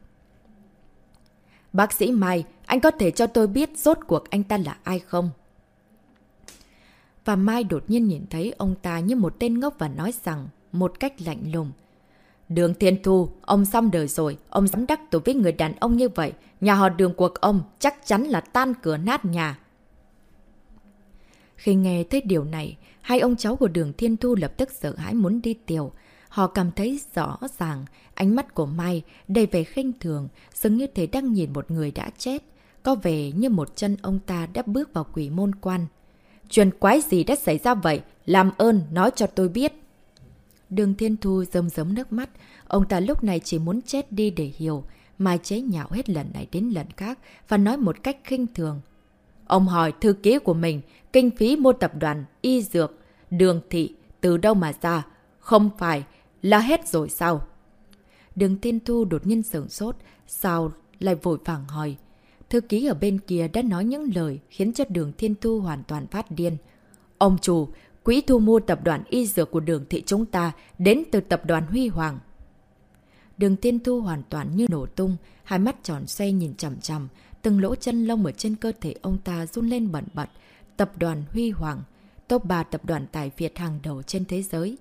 Bác sĩ Mai, anh có thể cho tôi biết rốt cuộc anh ta là ai không? Và Mai đột nhiên nhìn thấy ông ta như một tên ngốc và nói rằng, một cách lạnh lùng. Đường Thiên Thu, ông xong đời rồi, ông dám đắc tội với người đàn ông như vậy. Nhà họ đường cuộc ông chắc chắn là tan cửa nát nhà. Khi nghe thấy điều này, hai ông cháu của đường Thiên Thu lập tức sợ hãi muốn đi tiểu. Họ cảm thấy rõ ràng, ánh mắt của Mai đầy vẻ khinh thường, dường như thế đang nhìn một người đã chết. Có vẻ như một chân ông ta đã bước vào quỷ môn quan. Chuyện quái gì đã xảy ra vậy? Làm ơn, nói cho tôi biết. Đường Thiên Thu rơm rớm nước mắt. Ông ta lúc này chỉ muốn chết đi để hiểu. Mai chế nhạo hết lần này đến lần khác và nói một cách khinh thường. Ông hỏi thư ký của mình, kinh phí mua tập đoàn, y dược, đường thị, từ đâu mà ra? Không phải là hết rồi sao? Đường Thiên Thu đột nhiên sửng sốt, sao lại vội vàng hỏi. Thư ký ở bên kia đã nói những lời khiến cho đường Thiên Thu hoàn toàn phát điên. Ông chủ, quỹ thu mua tập đoàn y dược của đường thị chúng ta đến từ tập đoàn Huy Hoàng. Đường Thiên Thu hoàn toàn như nổ tung, hai mắt tròn xoay nhìn chằm chằm, từng lỗ chân lông ở trên cơ thể ông ta run lên bẩn bật. Tập đoàn Huy Hoàng, top 3 tập đoàn tài Việt hàng đầu trên thế giới.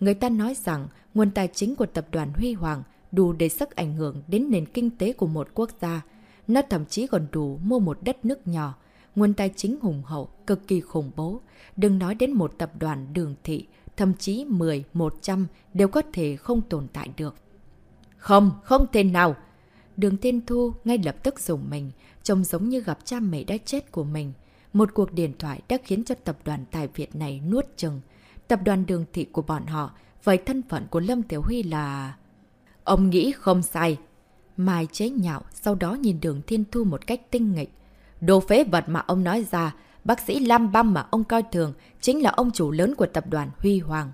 Người ta nói rằng nguồn tài chính của tập đoàn Huy Hoàng đủ để sức ảnh hưởng đến nền kinh tế của một quốc gia. Nó thậm chí còn đủ mua một đất nước nhỏ. Nguồn tài chính hùng hậu, cực kỳ khủng bố. Đừng nói đến một tập đoàn đường thị, thậm chí 10, 100 đều có thể không tồn tại được. Không, không thể nào! Đường Thiên Thu ngay lập tức dùng mình, trông giống như gặp cha mẹ đã chết của mình. Một cuộc điện thoại đã khiến cho tập đoàn tài Việt này nuốt chừng. Tập đoàn đường thị của bọn họ vậy thân phận của Lâm Tiểu Huy là... Ông nghĩ không sai. Mai chế nhạo, sau đó nhìn đường Thiên Thu một cách tinh nghịch. Đồ phế vật mà ông nói ra, bác sĩ Lam Băm mà ông coi thường, chính là ông chủ lớn của tập đoàn Huy Hoàng.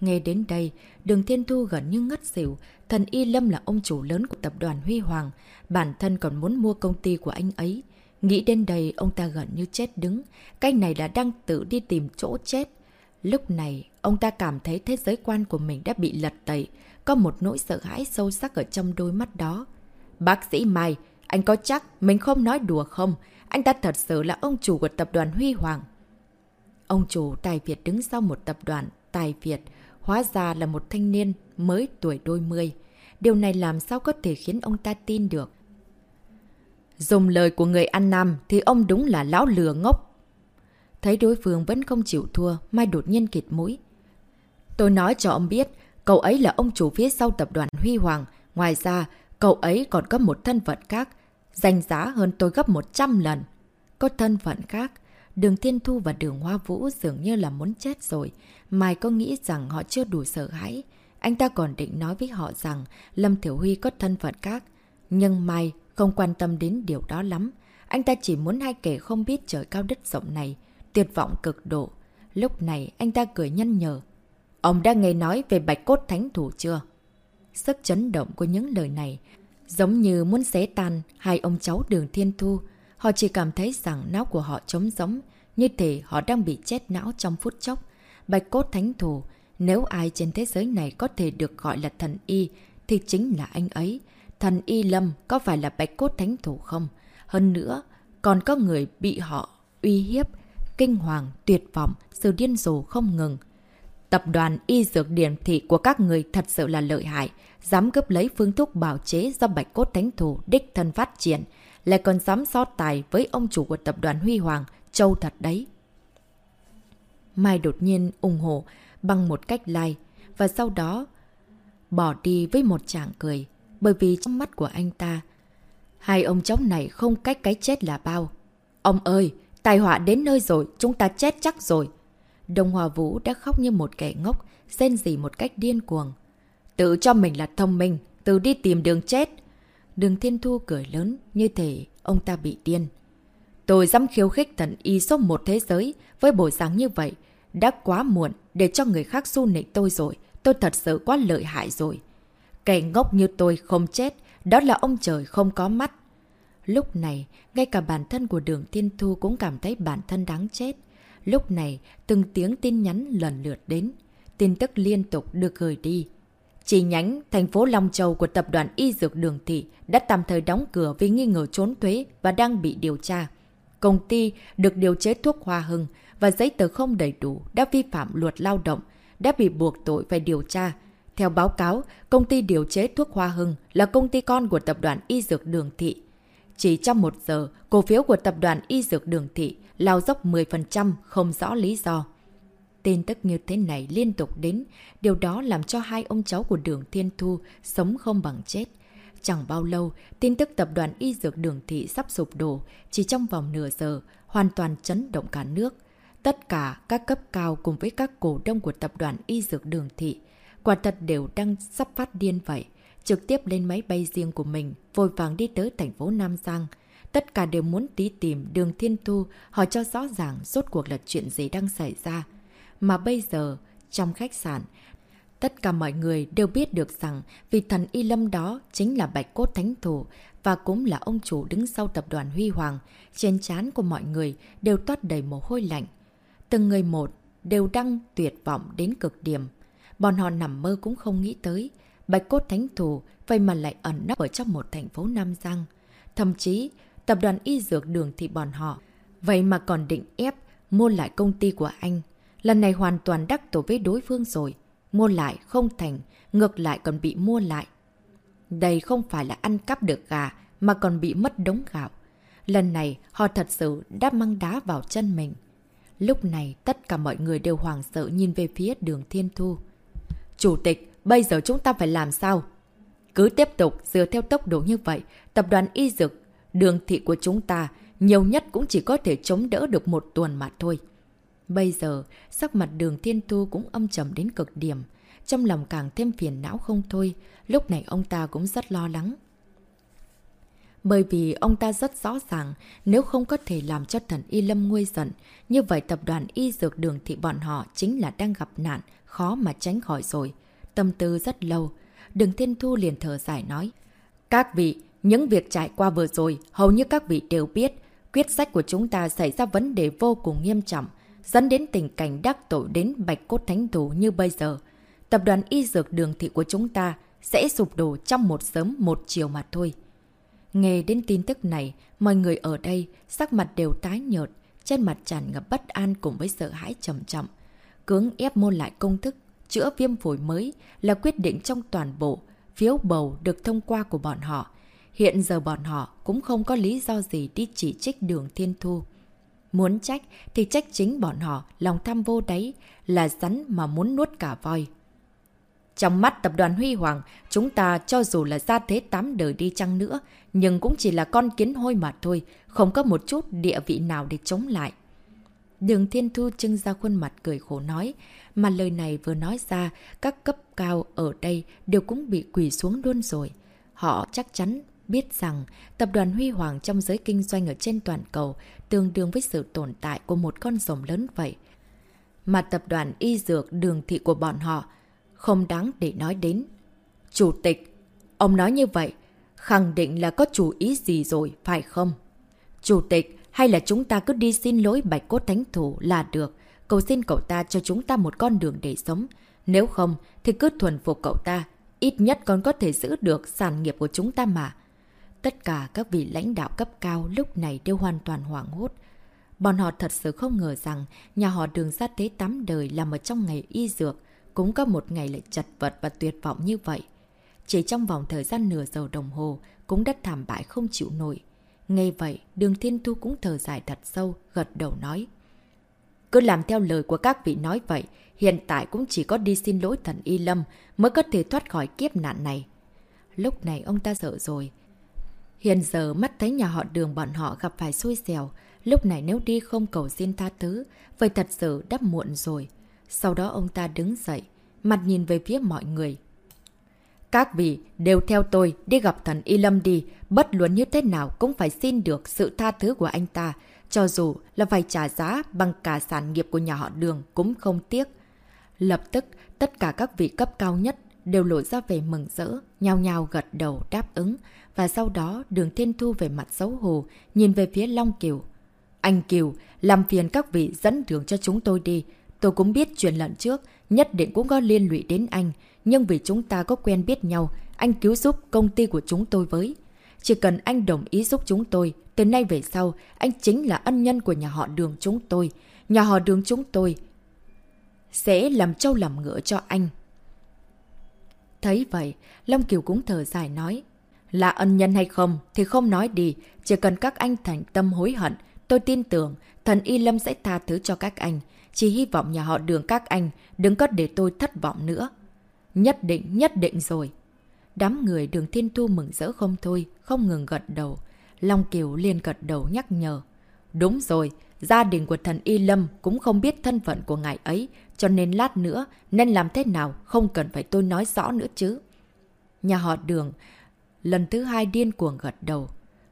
Nghe đến đây, đường Thiên Thu gần như ngất xỉu, thần Y Lâm là ông chủ lớn của tập đoàn Huy Hoàng, bản thân còn muốn mua công ty của anh ấy. Nghĩ đến đây, ông ta gần như chết đứng, cái này là đang tự đi tìm chỗ chết. Lúc này, ông ta cảm thấy thế giới quan của mình đã bị lật tẩy, có một nỗi sợ hãi sâu sắc ở trong đôi mắt đó. Bác sĩ Mai, anh có chắc mình không nói đùa không? Anh ta thật sự là ông chủ của tập đoàn Huy Hoàng. Ông chủ Tài Việt đứng sau một tập đoàn Tài Việt, hóa ra là một thanh niên mới tuổi đôi mươi. Điều này làm sao có thể khiến ông ta tin được? Dùng lời của người ăn Nam thì ông đúng là lão lừa ngốc. Thấy đối phương vẫn không chịu thua, Mai đột nhiên kịt mũi. Tôi nói cho ông biết, cậu ấy là ông chủ phía sau tập đoàn Huy Hoàng. Ngoài ra, cậu ấy còn có một thân phận khác, danh giá hơn tôi gấp 100 lần. Có thân phận khác, đường Thiên Thu và đường Hoa Vũ dường như là muốn chết rồi. Mai có nghĩ rằng họ chưa đủ sợ hãi. Anh ta còn định nói với họ rằng Lâm Thiểu Huy có thân phận khác. Nhưng Mai không quan tâm đến điều đó lắm. Anh ta chỉ muốn hai kẻ không biết trời cao đất rộng này. Tuyệt vọng cực độ. Lúc này anh ta cười nhăn nhở. Ông đã nghe nói về bạch cốt thánh thủ chưa? Sức chấn động của những lời này giống như muốn xé tan hai ông cháu đường thiên thu. Họ chỉ cảm thấy rằng não của họ trống giống, như thể họ đang bị chết não trong phút chốc. Bạch cốt thánh thủ, nếu ai trên thế giới này có thể được gọi là thần y, thì chính là anh ấy. Thần y lâm có phải là bạch cốt thánh thủ không? Hơn nữa, còn có người bị họ uy hiếp, kinh hoàng, tuyệt vọng, sự điên rồ không ngừng. Tập đoàn y dược điển thị của các người thật sự là lợi hại, dám cướp lấy phương thuốc bảo chế do bạch cốt thánh thủ đích thân phát triển, lại còn dám so tài với ông chủ của tập đoàn Huy Hoàng, Châu thật đấy. Mai đột nhiên ủng hộ bằng một cách like và sau đó bỏ đi với một chàng cười bởi vì trong mắt của anh ta hai ông cháu này không cách cái chết là bao. Ông ơi, tai họa đến nơi rồi, chúng ta chết chắc rồi. Đồng Hòa Vũ đã khóc như một kẻ ngốc, xen dì một cách điên cuồng. Tự cho mình là thông minh, tự đi tìm đường chết. Đường Thiên Thu cười lớn, như thể ông ta bị điên. Tôi dám khiêu khích thần y số một thế giới với bộ dáng như vậy. Đã quá muộn để cho người khác su nịnh tôi rồi. Tôi thật sự quá lợi hại rồi. Kẻ ngốc như tôi không chết, đó là ông trời không có mắt. Lúc này, ngay cả bản thân của đường Thiên Thu cũng cảm thấy bản thân đáng chết. Lúc này, từng tiếng tin nhắn lần lượt đến. Tin tức liên tục được gửi đi. Chi nhánh thành phố Long Châu của tập đoàn Y Dược Đường Thị đã tạm thời đóng cửa vì nghi ngờ trốn thuế và đang bị điều tra. Công ty được điều chế thuốc hoa hưng và giấy tờ không đầy đủ đã vi phạm luật lao động, đã bị buộc tội phải điều tra. Theo báo cáo, công ty điều chế thuốc hoa hưng là công ty con của tập đoàn Y Dược Đường Thị. Chỉ trong một giờ, cổ phiếu của tập đoàn Y Dược Đường Thị lao dốc 10% không rõ lý do. Tin tức như thế này liên tục đến, điều đó làm cho hai ông cháu của đường Thiên Thu sống không bằng chết. Chẳng bao lâu, tin tức tập đoàn y dược đường thị sắp sụp đổ, chỉ trong vòng nửa giờ, hoàn toàn chấn động cả nước. Tất cả các cấp cao cùng với các cổ đông của tập đoàn y dược đường thị, quả thật đều đang sắp phát điên vậy. Trực tiếp lên máy bay riêng của mình, vội vàng đi tới thành phố Nam Giang. Tất cả đều muốn tí tìm đường Thiên Thu, hỏi cho rõ ràng rốt cuộc là chuyện gì đang xảy ra. Mà bây giờ, trong khách sạn, tất cả mọi người đều biết được rằng vị thần Y Lâm đó chính là Bạch Cốt Thánh Thủ và cũng là ông chủ đứng sau tập đoàn Huy Hoàng. Trên chán của mọi người đều toát đầy mồ hôi lạnh. Từng người một đều đang tuyệt vọng đến cực điểm. Bọn họ nằm mơ cũng không nghĩ tới. Bạch Cốt Thánh Thủ vậy mà lại ẩn nấp ở trong một thành phố Nam Giang. Thậm chí, tập đoàn y dược đường thị bọn họ. Vậy mà còn định ép mua lại công ty của anh. Lần này hoàn toàn đắc tổ với đối phương rồi. Mua lại không thành, ngược lại còn bị mua lại. Đây không phải là ăn cắp được gà, mà còn bị mất đống gạo. Lần này, họ thật sự đã mang đá vào chân mình. Lúc này, tất cả mọi người đều hoàng sợ nhìn về phía đường Thiên Thu. Chủ tịch, bây giờ chúng ta phải làm sao? Cứ tiếp tục dựa theo tốc độ như vậy, tập đoàn y dược, đường thị của chúng ta nhiều nhất cũng chỉ có thể chống đỡ được một tuần mà thôi. Bây giờ, sắc mặt đường Thiên Thu cũng âm trầm đến cực điểm. trong lòng càng thêm phiền não không thôi. Lúc này ông ta cũng rất lo lắng. Bởi vì ông ta rất rõ ràng, nếu không có thể làm cho thần Y Lâm nguôi giận, như vậy tập đoàn Y Dược Đường Thị bọn họ chính là đang gặp nạn, khó mà tránh khỏi rồi. Tâm tư rất lâu, Đường Thiên Thu liền thở dài nói. Các vị, những việc trải qua vừa rồi, hầu như các vị đều biết, quyết sách của chúng ta xảy ra vấn đề vô cùng nghiêm trọng, dẫn đến tình cảnh đắc tội đến bạch cốt thánh thủ như bây giờ. Tập đoàn Y Dược Đường Thị của chúng ta sẽ sụp đổ trong một sớm một chiều mà thôi. Nghe đến tin tức này, mọi người ở đây sắc mặt đều tái nhợt, trên mặt tràn ngập bất an cùng với sợ hãi trầm trọng. Cưỡng ép môn lại công thức, chữa viêm phổi mới là quyết định trong toàn bộ, phiếu bầu được thông qua của bọn họ. Hiện giờ bọn họ cũng không có lý do gì đi chỉ trích đường thiên thu. Muốn trách thì trách chính bọn họ, lòng tham vô đáy, là rắn mà muốn nuốt cả voi. Trong mắt tập đoàn Huy Hoàng, chúng ta cho dù là gia thế tám đời đi chăng nữa, nhưng cũng chỉ là con kiến hôi mà thôi, không có một chút địa vị nào để chống lại. Đường Thiên Thu trưng ra khuôn mặt cười khổ nói, mà lời này vừa nói ra, các cấp cao ở đây đều cũng bị quỳ xuống luôn rồi. Họ chắc chắn biết rằng tập đoàn Huy Hoàng trong giới kinh doanh ở trên toàn cầu tương đương với sự tồn tại của một con rồng lớn vậy. Mà tập đoàn y dược đường thị của bọn họ không đáng để nói đến. Chủ tịch, ông nói như vậy, khẳng định là có chủ ý gì rồi, phải không? Chủ tịch, hay là chúng ta cứ đi xin lỗi bạch cốt thánh thủ là được. Cầu xin cậu ta cho chúng ta một con đường để sống. Nếu không, thì cứ thuần phục cậu ta. Ít nhất còn có thể giữ được sản nghiệp của chúng ta mà. Tất cả các vị lãnh đạo cấp cao lúc này đều hoàn toàn hoảng hốt. Bọn họ thật sự không ngờ rằng nhà họ đường ra tế tám đời là một trong ngày y dược, cũng có một ngày lại chật vật và tuyệt vọng như vậy. Chỉ trong vòng thời gian nửa giờ đồng hồ, cũng đã thảm bại không chịu nổi. Ngay vậy, đường thiên thu cũng thở dài thật sâu, gật đầu nói. Cứ làm theo lời của các vị nói vậy, hiện tại cũng chỉ có đi xin lỗi thần Y Lâm mới có thể thoát khỏi kiếp nạn này. Lúc này ông ta sợ rồi. Hiện giờ mắt thấy nhà họ đường bọn họ gặp phải xui xẻo, lúc này nếu đi không cầu xin tha thứ, vậy thật sự đắp muộn rồi. Sau đó ông ta đứng dậy, mặt nhìn về phía mọi người. Các vị đều theo tôi đi gặp thần Y Lâm đi, bất luận như thế nào cũng phải xin được sự tha thứ của anh ta, cho dù là phải trả giá bằng cả sản nghiệp của nhà họ đường cũng không tiếc. Lập tức, tất cả các vị cấp cao nhất đều lộ ra về mừng rỡ, nhao nhao gật đầu đáp ứng, và sau đó đường thiên thu về mặt xấu hổ, nhìn về phía Long Kiều. Anh Kiều, làm phiền các vị dẫn đường cho chúng tôi đi, Tôi cũng biết chuyện lận trước, nhất định cũng có liên lụy đến anh. Nhưng vì chúng ta có quen biết nhau, anh cứu giúp công ty của chúng tôi với. Chỉ cần anh đồng ý giúp chúng tôi, từ nay về sau, anh chính là ân nhân của nhà họ đường chúng tôi. Nhà họ đường chúng tôi sẽ làm trâu làm ngựa cho anh. Thấy vậy, Long Kiều cũng thở dài nói. Là ân nhân hay không thì không nói đi, chỉ cần các anh thành tâm hối hận, tôi tin tưởng thần Y Lâm sẽ tha thứ cho các anh. Chỉ hy vọng nhà họ đường các anh đừng có để tôi thất vọng nữa. Nhất định, nhất định rồi. Đám người đường thiên thu mừng rỡ không thôi, không ngừng gật đầu. Long Kiều liền gật đầu nhắc nhở. Đúng rồi, gia đình của thần Y Lâm cũng không biết thân phận của ngài ấy, cho nên lát nữa nên làm thế nào không cần phải tôi nói rõ nữa chứ. Nhà họ đường, lần thứ hai điên cuồng gật đầu.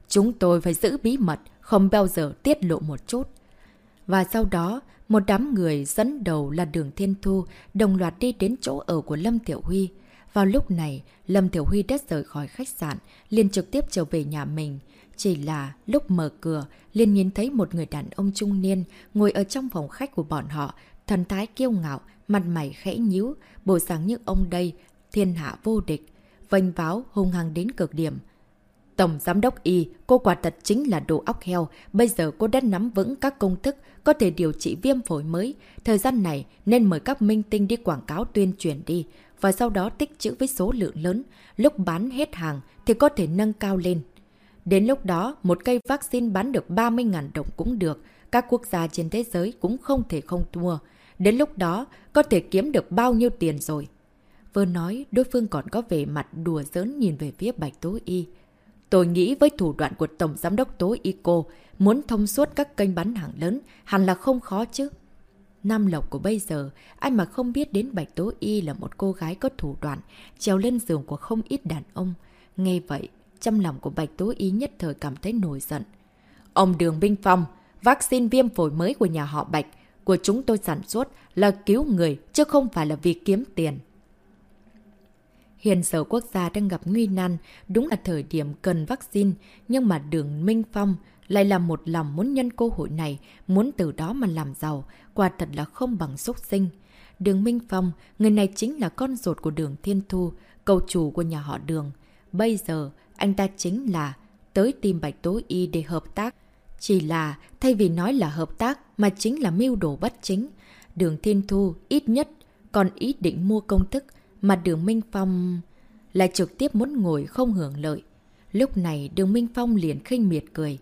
Chúng tôi phải giữ bí mật, không bao giờ tiết lộ một chút. Và sau đó, một đám người dẫn đầu là đường Thiên Thu đồng loạt đi đến chỗ ở của Lâm Tiểu Huy. Vào lúc này, Lâm Tiểu Huy đã rời khỏi khách sạn, liền trực tiếp trở về nhà mình. Chỉ là lúc mở cửa, liền nhìn thấy một người đàn ông trung niên ngồi ở trong phòng khách của bọn họ, thần thái kiêu ngạo, mặt mày khẽ nhíu, bộ dáng như ông đây, thiên hạ vô địch, vênh váo hung hăng đến cực điểm. Tổng Giám đốc Y, cô quả thật chính là đồ óc heo. Bây giờ cô đã nắm vững các công thức có thể điều trị viêm phổi mới. Thời gian này nên mời các minh tinh đi quảng cáo tuyên truyền đi. Và sau đó tích trữ với số lượng lớn. Lúc bán hết hàng thì có thể nâng cao lên. Đến lúc đó, một cây vaccine bán được 30.000 đồng cũng được. Các quốc gia trên thế giới cũng không thể không thua. Đến lúc đó, có thể kiếm được bao nhiêu tiền rồi. Vừa nói, đối phương còn có vẻ mặt đùa giỡn nhìn về phía Bạch Tố Y. Tôi nghĩ với thủ đoạn của Tổng Giám đốc Tố Y cô muốn thông suốt các kênh bán hàng lớn hẳn là không khó chứ. Nam Lộc của bây giờ, ai mà không biết đến Bạch Tố Y là một cô gái có thủ đoạn, trèo lên giường của không ít đàn ông. Nghe vậy, trong lòng của Bạch Tố Y nhất thời cảm thấy nổi giận. Ông Đường Binh Phong, vaccine viêm phổi mới của nhà họ Bạch, của chúng tôi sản xuất là cứu người, chứ không phải là vì kiếm tiền. Hiện giờ quốc gia đang gặp nguy nan, đúng là thời điểm cần vaccine, nhưng mà đường Minh Phong lại là một lòng muốn nhân cơ hội này, muốn từ đó mà làm giàu, quả thật là không bằng xúc sinh. Đường Minh Phong, người này chính là con ruột của đường Thiên Thu, cầu chủ của nhà họ đường. Bây giờ, anh ta chính là tới tìm Bạch Tố Y để hợp tác. Chỉ là, thay vì nói là hợp tác, mà chính là mưu đồ bất chính. Đường Thiên Thu ít nhất còn ý định mua công thức, mà đường Minh Phong lại trực tiếp muốn ngồi không hưởng lợi. Lúc này đường Minh Phong liền khinh miệt cười.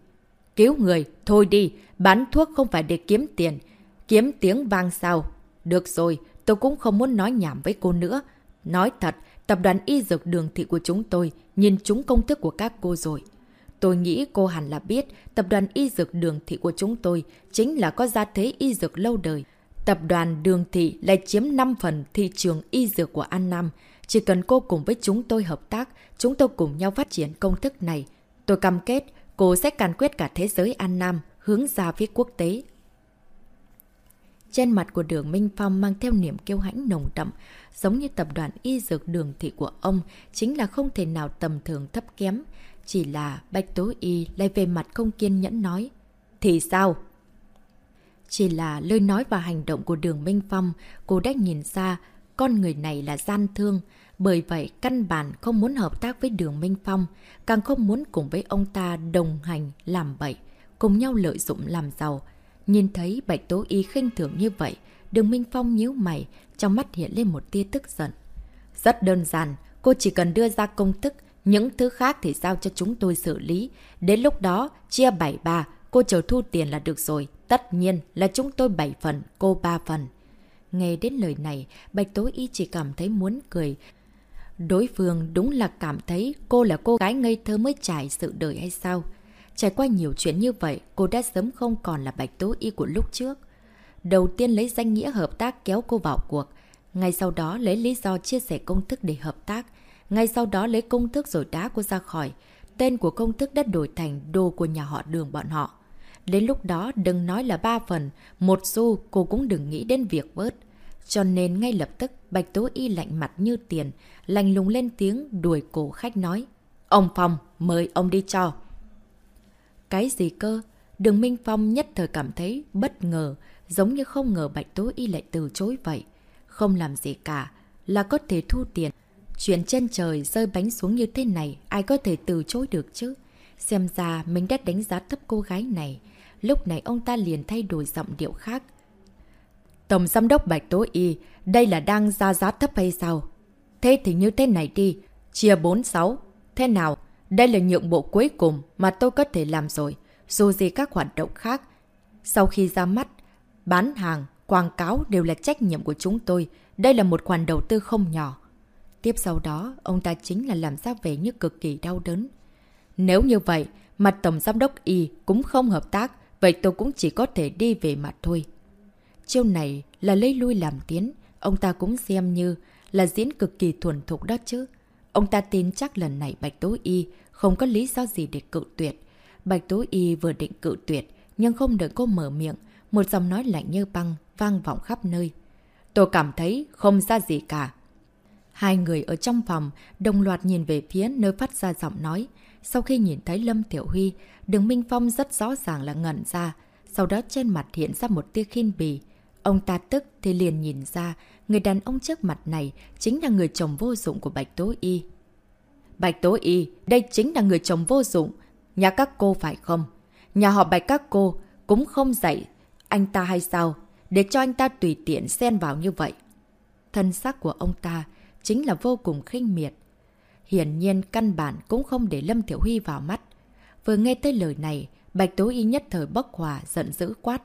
Cứu người, thôi đi, bán thuốc không phải để kiếm tiền, kiếm tiếng vang sao. Được rồi, tôi cũng không muốn nói nhảm với cô nữa. Nói thật, tập đoàn y dược đường thị của chúng tôi nhìn chúng công thức của các cô rồi. Tôi nghĩ cô hẳn là biết tập đoàn y dược đường thị của chúng tôi chính là có gia thế y dược lâu đời. Tập đoàn đường thị lại chiếm 5 phần thị trường y dược của An Nam. Chỉ cần cô cùng với chúng tôi hợp tác, chúng tôi cùng nhau phát triển công thức này. Tôi cam kết, cô sẽ càn quyết cả thế giới An Nam, hướng ra phía quốc tế. Trên mặt của đường Minh Phong mang theo niềm kiêu hãnh nồng đậm, giống như tập đoàn y dược đường thị của ông, chính là không thể nào tầm thường thấp kém. Chỉ là Bạch Tố Y lại về mặt không kiên nhẫn nói. Thì sao? Chỉ là lời nói và hành động của đường Minh Phong, cô đã nhìn ra con người này là gian thương. Bởi vậy, căn bản không muốn hợp tác với đường Minh Phong, càng không muốn cùng với ông ta đồng hành, làm bậy, cùng nhau lợi dụng làm giàu. Nhìn thấy Bạch Tố Y khinh thường như vậy, đường Minh Phong nhíu mày, trong mắt hiện lên một tia tức giận. Rất đơn giản, cô chỉ cần đưa ra công thức, những thứ khác thì giao cho chúng tôi xử lý. Đến lúc đó, chia 7-3, cô chờ thu tiền là được rồi. Tất nhiên là chúng tôi 7 phần, cô 3 phần. Nghe đến lời này, Bạch tối Y chỉ cảm thấy muốn cười. Đối phương đúng là cảm thấy cô là cô gái ngây thơ mới trải sự đời hay sao? Trải qua nhiều chuyện như vậy, cô đã sớm không còn là Bạch tối Y của lúc trước. Đầu tiên lấy danh nghĩa hợp tác kéo cô vào cuộc. Ngay sau đó lấy lý do chia sẻ công thức để hợp tác. Ngay sau đó lấy công thức rồi đá cô ra khỏi. Tên của công thức đã đổi thành đồ của nhà họ đường bọn họ. Đến lúc đó đừng nói là ba phần, một xu cô cũng đừng nghĩ đến việc vớt. Cho nên ngay lập tức Bạch Tố Y lạnh mặt như tiền, lành lùng lên tiếng đuổi cổ khách nói. Ông Phong, mời ông đi cho. Cái gì cơ? Đường Minh Phong nhất thời cảm thấy bất ngờ, giống như không ngờ Bạch Tố Y lại từ chối vậy. Không làm gì cả, là có thể thu tiền. Chuyện trên trời rơi bánh xuống như thế này, ai có thể từ chối được chứ? Xem ra mình đã đánh giá thấp cô gái này. Lúc này ông ta liền thay đổi giọng điệu khác. Tổng giám đốc Bạch Tố Y, đây là đang ra giá thấp hay sao? Thế thì như thế này đi, chia 4-6. Thế nào? Đây là nhượng bộ cuối cùng mà tôi có thể làm rồi, dù gì các hoạt động khác. Sau khi ra mắt, bán hàng, quảng cáo đều là trách nhiệm của chúng tôi. Đây là một khoản đầu tư không nhỏ. Tiếp sau đó, ông ta chính là làm ra vẻ như cực kỳ đau đớn. Nếu như vậy, mặt tổng giám đốc Y cũng không hợp tác, vậy tôi cũng chỉ có thể đi về mặt thôi. Chiêu này là lấy lui làm tiến, ông ta cũng xem như là diễn cực kỳ thuần thục đó chứ. Ông ta tin chắc lần này Bạch Tố Y không có lý do gì để cự tuyệt. Bạch Tố Y vừa định cự tuyệt, nhưng không đợi cô mở miệng, một giọng nói lạnh như băng vang vọng khắp nơi. Tôi cảm thấy không ra gì cả. Hai người ở trong phòng đồng loạt nhìn về phía nơi phát ra giọng nói. Sau khi nhìn thấy Lâm Tiểu Huy, Đường Minh Phong rất rõ ràng là ngẩn ra. Sau đó trên mặt hiện ra một tia khinh bì. Ông ta tức thì liền nhìn ra người đàn ông trước mặt này chính là người chồng vô dụng của Bạch Tố Y. Bạch Tố Y, đây chính là người chồng vô dụng. Nhà các cô phải không? Nhà họ Bạch các cô cũng không dạy anh ta hay sao? Để cho anh ta tùy tiện xen vào như vậy. Thân xác của ông ta chính là vô cùng khinh miệt. Hiển nhiên căn bản cũng không để Lâm Thiểu Huy vào mắt. Vừa nghe tới lời này, Bạch Tố Y nhất thời bốc hòa, giận dữ quát.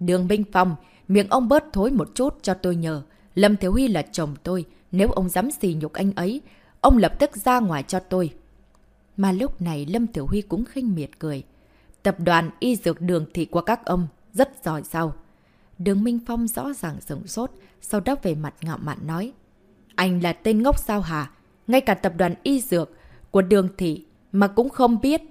Đường minh Phong, miệng ông bớt thối một chút cho tôi nhờ. Lâm Thiếu Huy là chồng tôi, nếu ông dám xì nhục anh ấy, ông lập tức ra ngoài cho tôi. Mà lúc này Lâm Tiểu Huy cũng khinh miệt cười. Tập đoàn y dược đường thị của các ông rất giỏi sao. Đường Minh Phong rõ ràng sửng sốt, sau đó về mặt ngạo mạn nói. Anh là tên ngốc sao hả? Ngay cả tập đoàn y dược của đường thị mà cũng không biết.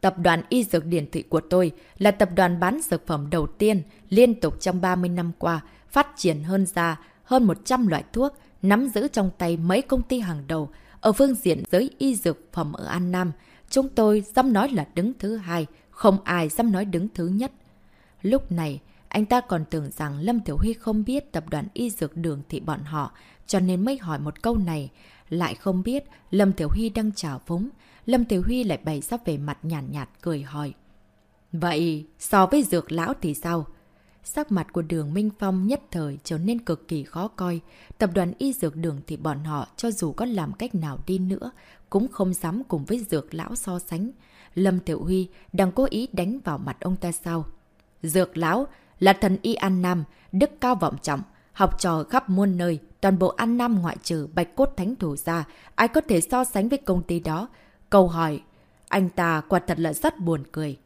Tập đoàn y dược điển thị của tôi là tập đoàn bán dược phẩm đầu tiên liên tục trong 30 năm qua, phát triển hơn ra hơn 100 loại thuốc, nắm giữ trong tay mấy công ty hàng đầu ở phương diện giới y dược phẩm ở An Nam. Chúng tôi dám nói là đứng thứ hai, không ai dám nói đứng thứ nhất. Lúc này, anh ta còn tưởng rằng Lâm Tiểu Huy không biết tập đoàn y dược đường thị bọn họ, cho nên mới hỏi một câu này. Lại không biết Lâm Tiểu Huy đang trả vúng. Lâm Tiểu Huy lại bày ra về mặt nhàn nhạt, nhạt cười hỏi. Vậy, so với dược lão thì sao? Sắc mặt của đường Minh Phong nhất thời trở nên cực kỳ khó coi. Tập đoàn y dược đường thì bọn họ cho dù có làm cách nào đi nữa, cũng không dám cùng với dược lão so sánh. Lâm Tiểu Huy đang cố ý đánh vào mặt ông ta sao? Dược lão là thần y An Nam, đức cao vọng trọng, học trò khắp muôn nơi, toàn bộ An Nam ngoại trừ bạch cốt thánh thủ ra, ai có thể so sánh với công ty đó? Câu hỏi, anh ta quả thật là rất buồn cười.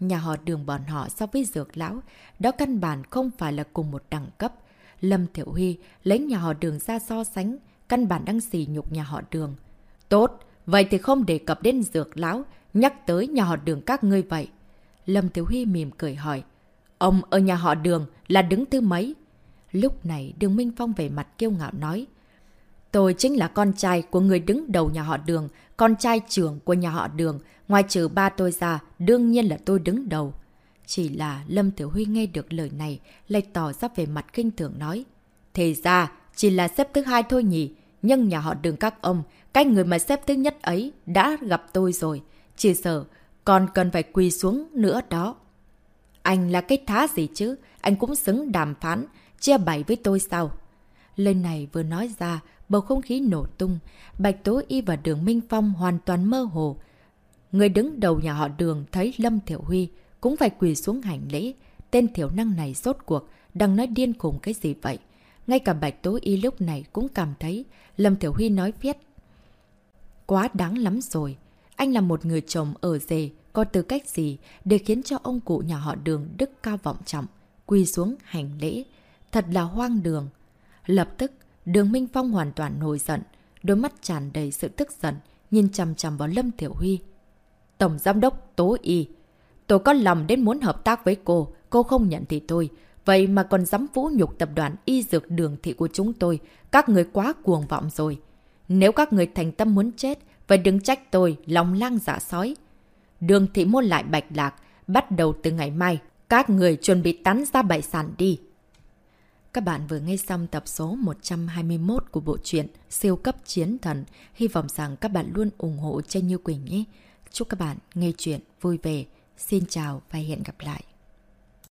Nhà họ đường bọn họ so với dược lão, đó căn bản không phải là cùng một đẳng cấp. Lâm Thiểu Huy lấy nhà họ đường ra so sánh, căn bản đang xỉ nhục nhà họ đường. Tốt, vậy thì không đề cập đến dược lão, nhắc tới nhà họ đường các ngươi vậy. Lâm thiếu Huy mỉm cười hỏi. Ông ở nhà họ đường là đứng thứ mấy? Lúc này đường Minh Phong về mặt kiêu ngạo nói. Tôi chính là con trai của người đứng đầu nhà họ đường, con trai trưởng của nhà họ đường. Ngoài trừ ba tôi ra, đương nhiên là tôi đứng đầu. Chỉ là Lâm Tiểu Huy nghe được lời này, lại tỏ ra về mặt kinh thường nói. Thế ra, chỉ là xếp thứ hai thôi nhỉ. Nhưng nhà họ đường các ông, cái người mà xếp thứ nhất ấy đã gặp tôi rồi. Chỉ sợ, còn cần phải quỳ xuống nữa đó. Anh là cái thá gì chứ? Anh cũng xứng đàm phán, chia bày với tôi sao? Lời này vừa nói ra, bầu không khí nổ tung. Bạch Tố Y và Đường Minh Phong hoàn toàn mơ hồ. Người đứng đầu nhà họ Đường thấy Lâm Thiểu Huy cũng phải quỳ xuống hành lễ. Tên thiểu năng này rốt cuộc, đang nói điên khủng cái gì vậy? Ngay cả Bạch Tố Y lúc này cũng cảm thấy Lâm Thiểu Huy nói viết. Quá đáng lắm rồi. Anh là một người chồng ở dề, có tư cách gì để khiến cho ông cụ nhà họ đường đức cao vọng trọng, quỳ xuống hành lễ. Thật là hoang đường. Lập tức, đường Minh Phong hoàn toàn nổi giận, đôi mắt tràn đầy sự tức giận, nhìn chằm chằm vào Lâm Tiểu Huy. Tổng Giám đốc Tố Y, tôi có lòng đến muốn hợp tác với cô, cô không nhận thì tôi. Vậy mà còn dám vũ nhục tập đoàn y dược đường thị của chúng tôi, các người quá cuồng vọng rồi. Nếu các người thành tâm muốn chết, vậy đừng trách tôi, lòng lang dạ sói. Đường thị mua lại bạch lạc, bắt đầu từ ngày mai, các người chuẩn bị tán ra bại sản đi. Các bạn vừa nghe xong tập số 121 của bộ truyện Siêu cấp chiến thần. Hy vọng rằng các bạn luôn ủng hộ Tranh Như Quỳnh nhé. Chúc các bạn nghe chuyện vui vẻ. Xin chào và hẹn gặp lại.